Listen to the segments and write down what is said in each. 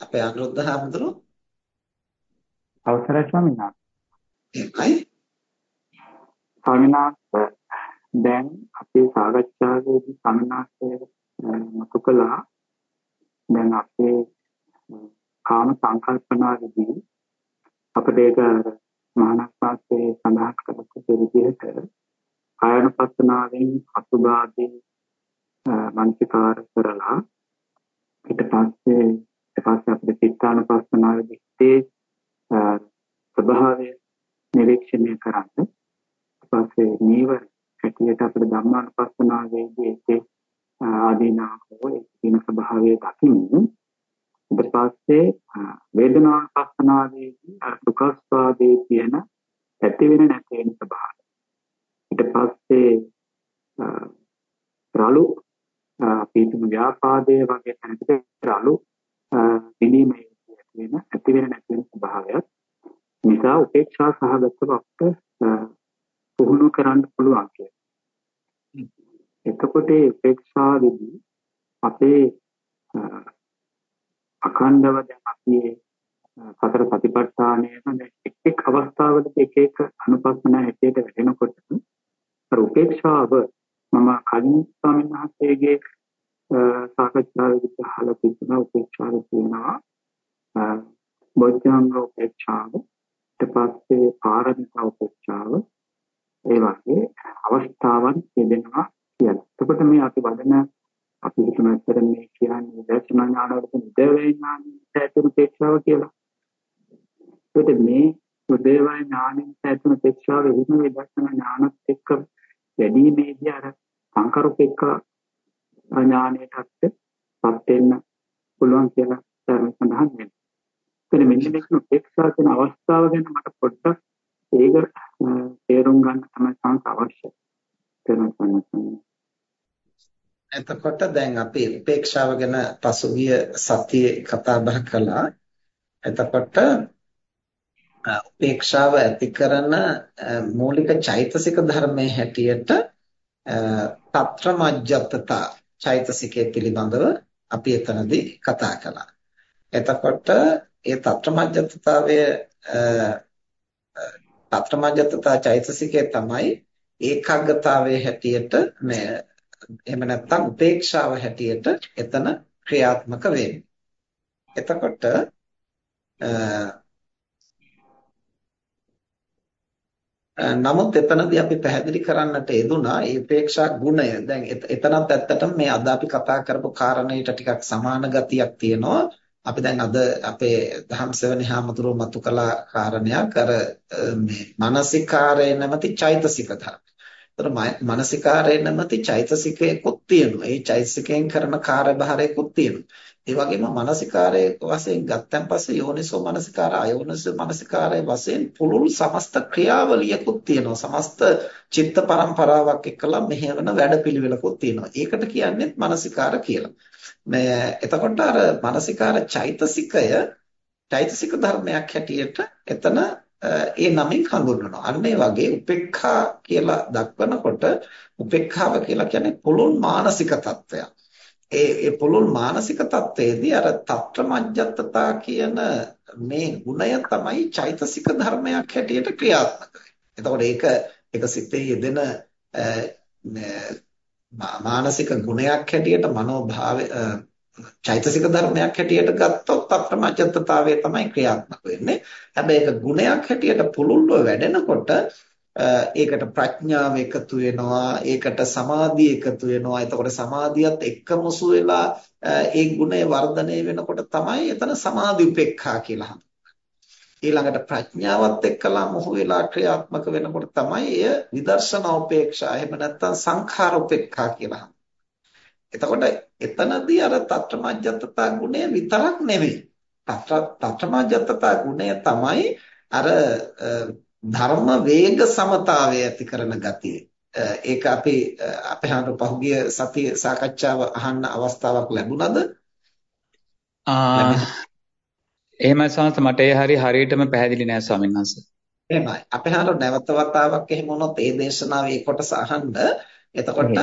අපේ අනුරුද්ධ හාමුදුරුවෝ අවසරයි ස්වාමීන් වහන්සේ. ඒකයි. ස්වාමීන් වහන්සේ දැන් අපේ සාකච්ඡාවේදී ස්වාමීන් වහන්සේ මතු කළා දැන් අපේ කාම සංකල්පනාවේදී අපිට ඒක මහානස්වාස්සේ සඳහන් කරපු විදිහට කායනුපස්සනාවෙන් අසුභාදී මනසිකාර කරලා ඊට පස්සේ පස්සේ අපිට චිත්තානුපස්සනාවේදී හිතේ ස්වභාවය නිරීක්ෂණය කරන්න. ඊට පස්සේ නීවර හැටියට අපිට ධම්මානුපස්සනාවේදී ඒකේ ආදීනාවෝ ඒකින ස්වභාවය දකින්න. ඊට පස්සේ වේදනානුපස්සනාවේදී සුඛස්වාදයේ තියෙන ඇති වෙන නැති වෙන ස්වභාවය. ඊට පස්සේ රළු පීතුම ව්‍යාපාදයේ වගේ තැනකට රළු පිළීමේ ඇති වෙන ඇති වෙන නැති වෙන ස්වභාවයක් නිසා උපේක්ෂා සහගතව අපිට පුහුණු කරන්න පුළුවන් කියලා. එතකොට උපේක්ෂාවේදී අපේ අඛණ්ඩව දැන් අපි සතර සතිපට්ඨානයේම එක් එක් අවස්ථාවලදී එක එක අනුපස්සන හැටියට වැටෙනකොට අර උපේක්ෂාව මම කලින් ස්වාමීන් වහන්සේගේ සාකච්ඡාවේදී අහලා තිබුණා උපේක්ෂාව කියනවා බොද්ධංග උපේක්ෂාව ඊට පස්සේ පාරමිතා උපේක්ෂාව ඒ වගේ අවස්ථාවන් යෙදෙනවා කියලා. එතකොට මේ අපි වදන අපි හිතන ඇත්තට මේ කියන්නේ දර්ශනා ඥානවලට උදේවේ ඥානෙට ඇතුළු උපේක්ෂාව කියලා. ඒකට මේ උදේවේ ඥානෙට ඇතුළු උපේක්ෂාව එහෙම විදර්ශනා ඥානත් එක්ක වැඩිමේදී අර සංකරුපේක්ෂ ඥානයටත් පත් වෙන්න පුළුවන් කියලා ධර්ම සඳහන් වෙනවා. එතන මෙන්න මේක උපේක්ෂා කියන අවස්ථාව ගැන මට පොඩ්ඩක් ඒක තේරුම් ගන්න තමයි සංස අවශ්‍යයි. එතකොට දැන් අපි උපේක්ෂාව ගැන පසුගිය සතියේ කතා බහ කළා. එතකොට උපේක්ෂාව ඇති කරන මූලික චෛතසික ධර්මයේ හැටියට తත්‍රමජ්ජත්තතා චෛතසිකය පිළිබඳව අපි එතනදී කතා කළා. එතකොට ඒ తත්‍රමජ්ජත්තතාවය తත්‍රමජ්ජත්තතා චෛතසිකය තමයි ඒකාග්‍රතාවයේ හැටියට මේ එහෙම නැත්නම් උපේක්ෂාව හැටියට එතන ක්‍රියාත්මක වෙන්නේ. එතකොට නමුත් එතනදී අපි පැහැදිලි කරන්නට යෙදුනා මේ උපේක්ෂා ගුණය. දැන් එතනත් ඇත්තටම මේ අද අපි කතා කරපු කාරණේට ටිකක් සමාන ගතියක් තියෙනවා. අපි දැන් අද අපේ ධම්සවනි හාමුදුරුව මතු කළ කාරණයක් අර මේ මානසිකාරය නැමැති චෛතසික ධර්ම. ඒතර මානසිකාරය නැමැති චෛතසිකයකුත් තියෙනවා. ඒ චෛතසිකයෙන් කරන කාර්යභාරයකුත් තියෙනවා. ඒ වගේම මානසිකාරයේ වශයෙන් ගත්තන් පස්සේ යෝනිසෝ මානසිකාර අයෝනිසෝ මානසිකාරයේ වශයෙන් පුළුල් සමස්ත ක්‍රියාවලියකුත් තියෙනවා. සමස්ත චිත්ත පරම්පරාවක් එක්කලා මෙහෙවන වැඩපිළිවෙලකුත් තියෙනවා. ඒකට කියන්නේ මානසිකාර කියලා. මේ එතකොට අර මානසිකාර චෛතසිකය චෛතසික ධර්මයක් හැටියට එතන ඒ නමින් හඳුන්වනවා. අන්න ඒ වගේ උපේක්ඛා කියලා දක්වනකොට උපේක්ඛාව කියලා කියන්නේ පුළුල් මානසික තත්වයක්. ඒ ඒ පුළුල් මානසික තත්වයේදී අර తත්‍රමජ්ජත්තතා කියන මේ ගුණය තමයි චෛතසික ධර්මයක් හැටියට ක්‍රියාත්මක එතකොට ඒක ඒක සිතේ යෙදෙන මානසික ගුණයක් හැටියට මනෝභාවය චෛතසික ධර්මයක් හැටියට ගත්තොත් අප්‍රමජ්ජත්තාවය තමයි ක්‍රියාත්මක වෙන්නේ. හැබැයි ඒක ගුණයක් හැටියට පුළුල්ව වැඩෙනකොට ඒකට ප්‍රඥාව එකතු වෙනවා ඒකට සමාධිය එකතු වෙනවා. එතකොට සමාධියත් එක්කමසු වෙලා ඒ ගුණය වර්ධනය වෙනකොට තමයි එතන සමාධි උපේක්ඛා කියලා හඳුන්වන්නේ. ඊළඟට ප්‍රඥාවත් එක්කලා මොහු වෙලා ක්‍රියාත්මක වෙනකොට තමයි එය විදර්ශනා උපේක්ෂා එහෙම නැත්නම් සංඛාර උපේක්ඛා කියලා එතකොට එතනදී අර తත්‍රමජ්ජත්තතා ගුණය විතරක් නෙවෙයි තත්‍රමජ්ජත්තතා ගුණය තමයි අර ධර්ම වේග සමතාවය ඇති කරන ගතිය. ඒක අපි අපේ හාමුදුර පහුගිය සතියේ සාකච්ඡාව අහන්න අවස්ථාවක් ලැබුණද? එහෙමයි සමහත් මට ඒ හරිය හරියටම පැහැදිලි නෑ ස්වාමීන් වහන්සේ. එහෙමයි. අපේ හාමුදුර නැවත වතාවක් එහෙම වුණොත් ඒ දේශනාවේ කොටස අහන්න එතකොට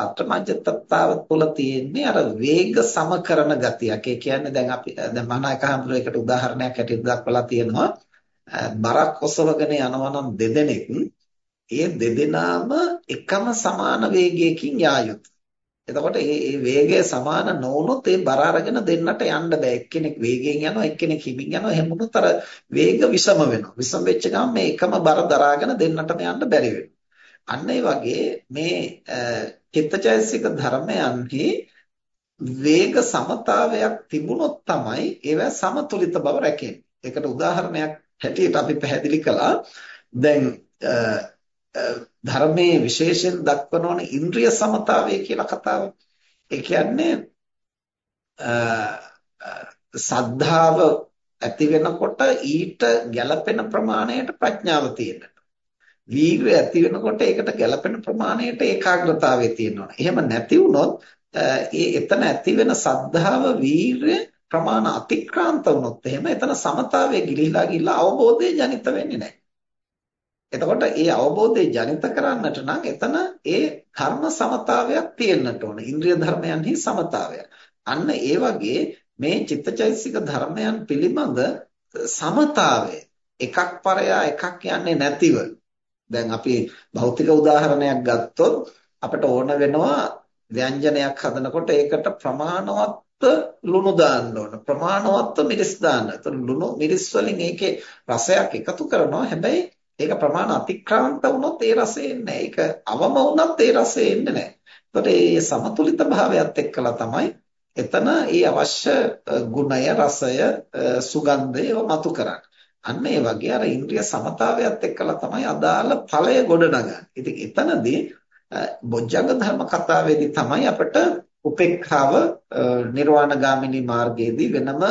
අත්‍රමජ්ජත්තාව තුළ තියෙන්නේ අර වේග සමකරන ගතියක්. ඒ කියන්නේ දැන් අපි දැන් මනායක හඳුරේකට උදාහරණයක් හැටියට දක්වලා තියෙනවා. බරක් ඔසවගෙන යනවා නම් දෙදෙනෙක් ඒ දෙදෙනාම එකම සමාන වේගයකින් යා යුතුයි. එතකොට මේ වේගය සමාන නොවුනොත් ඒ බර අරගෙන දෙන්නට යන්න බෑ. එක්කෙනෙක් වේගයෙන් යනවා එක්කෙනෙක් හිමින් යනවා. එහෙම වුණොත් අර වේග විසම වෙනවා. විසම වෙච්ච ගමන් මේ එකම බර දරාගෙන දෙන්නටම යන්න බැරි වෙනවා. අන්න ඒ වගේ මේ චිත්තචෛසික ධර්මයන්හි වේග සමතාවයක් තිබුණොත් තමයි ඒවා සමතුලිත බව රැකෙන්නේ. ඒකට උදාහරණයක් හැටියට අපි පැහැදිලි කළා. දැන් ධර්මයේ විශේෂයෙන් දක්වනෝනේ ඉන්ද්‍රිය සමතාවය කියලා කතාව. ඒ කියන්නේ සද්ධාව ඇති වෙනකොට ඊට ගැළපෙන ප්‍රමාණයට ප්‍රඥාව තියෙනවා. වීර්ය ඇති වෙනකොට ඒකට ගැළපෙන ප්‍රමාණයට ඒකාග්‍රතාවය තියෙනවා. එහෙම නැති වුණොත් ඒ එතන ඇති වෙන සද්ධාව වීර්ය ප්‍රමාණ අතික්‍රාන්ත වුණොත් එහෙම එතන සමතාවයේ ගිලිහිලා ගිහිල්ලා අවබෝධය ජනිත වෙන්නේ නැහැ. එතකොට ඒ අවබෝධය ජනිත කරන්නට නම් එතන ඒ කර්ම සමතාවයක් තියෙන්නට ඕන. ඉන්ද්‍රිය ධර්මයන්හි සමතාවය. අන්න ඒ වගේ මේ චිත්තචෛතසික ධර්මයන් පිළිබඳ සමතාවය එකක් පරයා එකක් යන්නේ නැතිව දැන් අපි භෞතික උදාහරණයක් ගත්තොත් අපිට ඕන වෙනවා ව්‍යංජනයක් හදනකොට ඒකට ප්‍රමාණවත් ලුණු දාන්න ඕන ප්‍රමාණවත් මිරිස් දාන්න. එතන ලුණු මිරිස් වලින් ඒකේ රසයක් එකතු කරනවා. හැබැයි ඒක ප්‍රමාණ අතික්‍රාන්ත වුණොත් ඒ රසය එන්නේ ඒක අවම වුණත් ඒ රසය එන්නේ නැහැ. එතකොට මේ සමතුලිත භාවයත් එක්කලා තමයි එතන ඒ අවශ්‍ය ගුණය, රසය, සුගන්ධය මතු කරන්නේ. අන්න ඒ වගේ අර ඉන්ද්‍රිය සමතාවයත් එක්කලා තමයි අදාළ ඵලය ගොඩනගන්නේ. ඉතින් එතනදී බොජ්ජංග ධර්ම කතාවේදී තමයි අපිට උපේක්ඛාව නිර්වාණගාමිනී මාර්ගයේදී වෙනම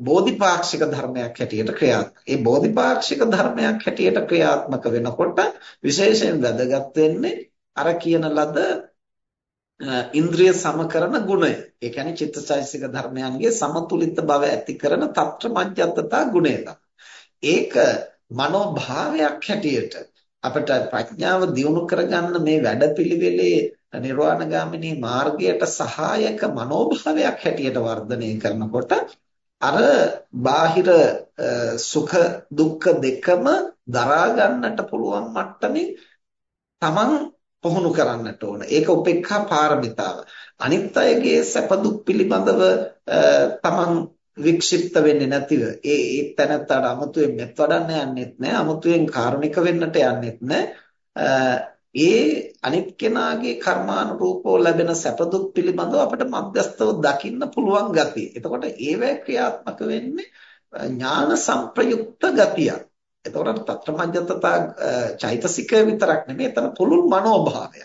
බෝධිපාක්ෂික ධර්මයක් හැටියට ක්‍රියාත්මක. ඒ බෝධිපාක්ෂික ධර්මයක් හැටියට ක්‍රියාත්මක වෙනකොට විශේෂයෙන් වැදගත් වෙන්නේ අර කියන ලද ඉන්ද්‍රිය සමකරන ගුණය. ඒ කියන්නේ චිත්තචෛසික ධර්මයන්ගේ සමතුලිත බව ඇති කරන తත්‍ර මධ්‍යත්තතා ගුණය ඒක මනෝභාවයක් හැටියට අපිට ප්‍රඥාව දියුණු කරගන්න මේ වැඩපිළිවෙලේ නිර්වාණගාමිනී මාර්ගයට සහායක මනෝභාවයක් හැටියට වර්ධනය කරනකොට අර බාහිර සුඛ දුක්ඛ දෙකම දරා ගන්නට පුළුවන් මට්ටමේ තමන් පුහුණු කරන්නට ඕන. ඒක උපේක්ඛා පාරමිතාව. අනිත් අයගේ සැප දුක් පිළිබඳව තමන් වික්ෂිප්ත වෙන්නේ නැතිව ඒ ඒ තැනත්තට අමුතුවෙන් මෙත් වඩන්න යන්නෙත් නැහැ. අමුතුවෙන් කාරුණික වෙන්නට යන්නෙත් නැහැ. ඒ අනිත් කෙනාගේ කර්මානුරූපව ලැබෙන සැප දුක් පිළිබඳව අපිට මධ්‍යස්තව දකින්න පුළුවන් ගතිය. එතකොට ඒවැ ක්‍රියාත්මක වෙන්නේ ඥාන සංප්‍රයුක්ත ගතියක්. එතකොට తත්‍රමඤ්ඤතතා චෛතසිකය විතරක් නෙමෙයි එතන පුළුල් මනෝභාවය.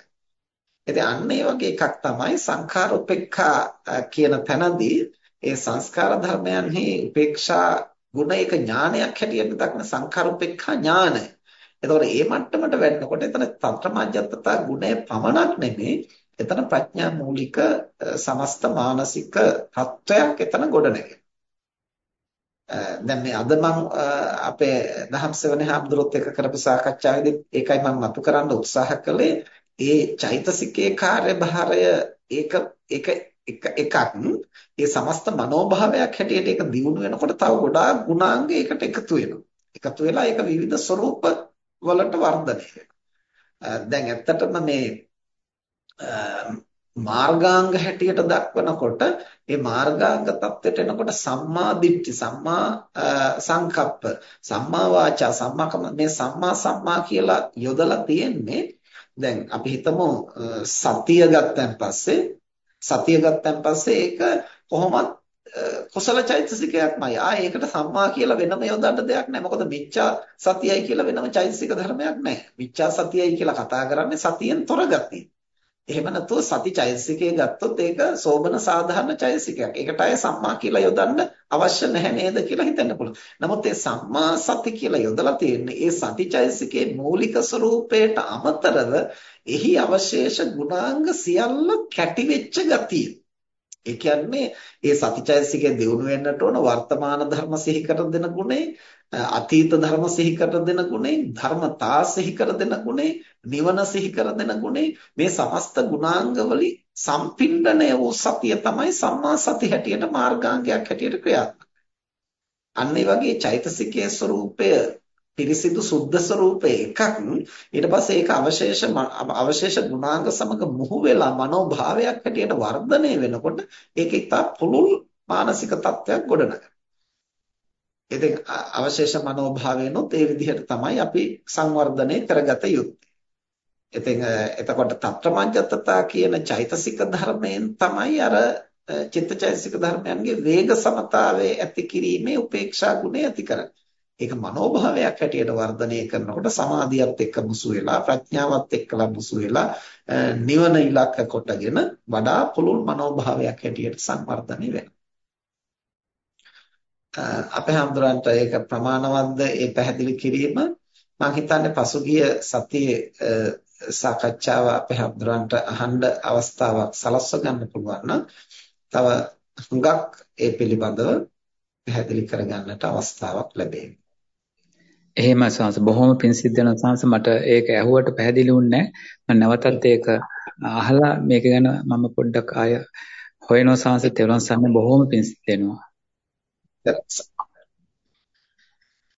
ඉතින් අන්න ඒ වගේ එකක් තමයි සංඛාර උපේක්ඛා කියන තැනදී ඒ සංස්කාර ධර්මයන්හි උපේක්ෂා ගුණ එක ඥානයක් හැටියට දක්න සංඛාර උපේක්ඛා ඥානය. එතකොට මේ මට්ටමට වැටෙනකොට එතන తත්‍රමඤ්ඤතතා ගුණය පමණක් නෙමෙයි එතන ප්‍රඥා මූලික සමස්ත මානසික තත්වයක් එතන ගොඩනැගෙනවා. දැන් මේ අද මම අපේ දහම් සෙවනේ හාමුදුරුවොත් එක්ක කරපු සාකච්ඡාවේදී ඒකයි මම මතු කරන්න උත්සාහ කළේ. ඒ චෛතසිකයේ කාර්යභාරය ඒක ඒක එකක්. ඒ සමස්ත මනෝභාවයක් හැටියට ඒක දියුණු වෙනකොට තව ගොඩාක් ගුණාංග ඒකට එකතු වෙනවා. එකතු වෙලා ඒක විවිධ ස්වરૂප වලට වර්ධනය වෙනවා. දැන් ඇත්තටම මේ මාර්ගාංග හැටියට දක්වනකොට ඒ මාර්ගාංග தත්වෙට එනකොට සම්මා දිට්ඨි සම්මා සංකප්ප සම්මා වාචා සම්මා මේ සම්මා සම්මා කියලා යොදලා තියෙන්නේ දැන් අපි හිතමු සතිය ගත්තන් පස්සේ සතිය ගත්තන් පස්සේ ඒක කොහොමත් කුසල චෛතසිකයක්මයි. ආ ඒකට සම්මා කියලා වෙනම යොදන්න දෙයක් නැහැ. මොකද මිච්ඡා සතියයි කියලා වෙනම චෛතසික ධර්මයක් නැහැ. මිච්ඡා සතියයි කියලා කතා කරන්නේ සතියෙන් තොර ගතිය. එහෙම නැතුව සති චෛතසිකය ගත්තොත් ඒක සෝබන සාධාරණ චෛතසිකයක්. ඒකට අය සම්මා කියලා යොදන්න අවශ්‍ය නැහැ නේද කියලා හිතන්න පුළුවන්. නමුත් ඒ සම්මා සති කියලා යොදලා තියෙන්නේ ඒ සති චෛතසිකයේ මූලික ස්වરૂපයට අමතරව එහි අවශේෂ ගුණාංග සියල්ල කැටි වෙච්ච ගතිය. ඒ කියන්නේ ඒ සතිචෛතසිකය දියුණු වෙන්නට ඕන වර්තමාන ධර්ම සිහි කර දෙන ගුණේ අතීත ධර්ම සිහි කර දෙන ගුණේ ධර්මතා සිහි කර දෙන ගුණේ නිවන සිහි කර දෙන ගුණේ මේ සමස්ත ගුණාංග වලින් සම්පින්ඩණය වූ සතිය තමයි සම්මා සති හැටියට මාර්ගාංගයක් හැටියට ක්‍රියාත්මක. අන්න ඒ වගේ චෛතසිකයේ ස්වરૂපය පිරිසිදු සුද්ධ ස්වરૂපේ එකක් ඊට පස්සේ ඒක අවශේෂ අවශේෂ ගුණාංග සමග මුහු වෙලා මනෝභාවයක් හැටියට වර්ධනය වෙනකොට ඒක ඉතා පුළුල් මානසික තත්ත්වයක් ගොඩනගනවා. ඉතින් අවශේෂ මනෝභාවයනොත් ඒ විදිහට තමයි අපි සංවර්ධනය කරගත යුත්තේ. ඉතින් එතකොට తත්‍රමඤ්ඤතතා කියන චෛතසික ධර්මයෙන් තමයි අර චිත්තචෛතසික ධර්මයන්ගේ වේග සමතාවයේ ඇති කිරීමේ උපේක්ෂා ගුණය ඇති කරන්නේ. ඒක මනෝභාවයක් හැටියට වර්ධනය කරනකොට සමාධියත් එක්ක මුසු වෙලා ප්‍රඥාවත් එක්කලා මුසු වෙලා නිවන ඉලක්ක කොටගෙන වඩා පුළුල් මනෝභාවයක් හැටියට සංවර්ධනය වෙනවා. අපේ හැමදෙරන්ට ඒක ප්‍රමාණවත්ද ඒ පැහැදිලි කිරීම මම හිතන්නේ පසුගිය සතියේ සාකච්ඡාව අපේ හැමදෙරන්ට අහන්න අවස්ථාවක් සලස්ව ගන්න පුළුවන් නම් තව හුඟක් ඒ පිළිබඳව පැහැදිලි කරගන්නට අවස්ථාවක් ලැබෙනවා. එහෙම සංස බොහොම පිං සිද්ධ වෙන සංස මට ඒක ඇහුවට පැහැදිලි වුණේ නැහැ. මම නැවතත් ඒක අහලා මේක ගැන මම පොඩ්ඩක් ආය හොයනවා සංස තෙරුවන් සරණ බොහොම පිං සිද්ධ වෙනවා.